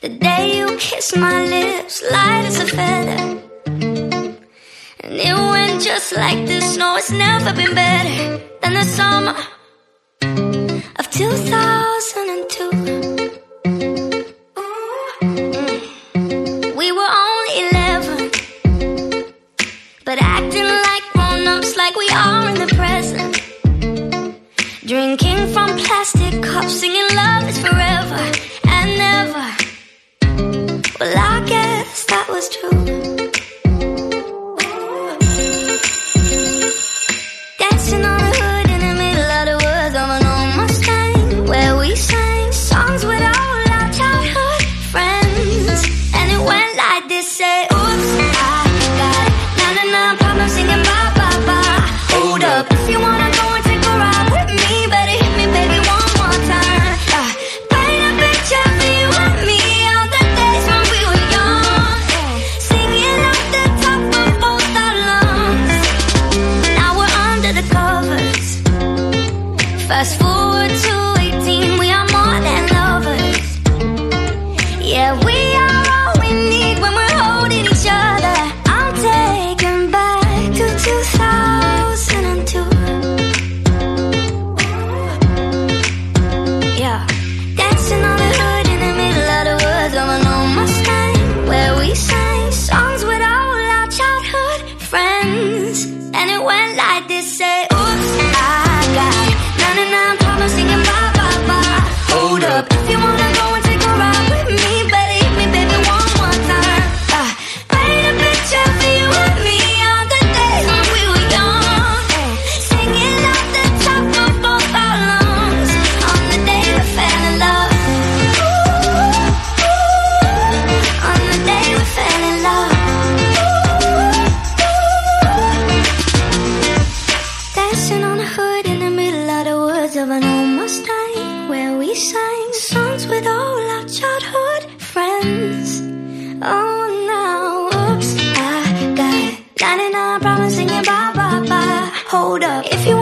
The day you kissed my lips, light as a feather. And it went just like this. No, it's never been better than the summer of 2002. We were only 11, but acting like grown ups, like we are in the present. Drinking from plastic cups, singing true. Fast forward to 18, we are more than lovers. Yeah, we are all we need when we're holding each other. I'm taken back to 2002. Yeah, dancing on the hood in the middle of the woods of an old Mustang, where we sang songs with all our childhood friends. And it went like this: say, of an old Mustang, where we sang songs with all our childhood friends. Oh, now, oops, I got 99 problems singing bye bye bye. Hold up, if you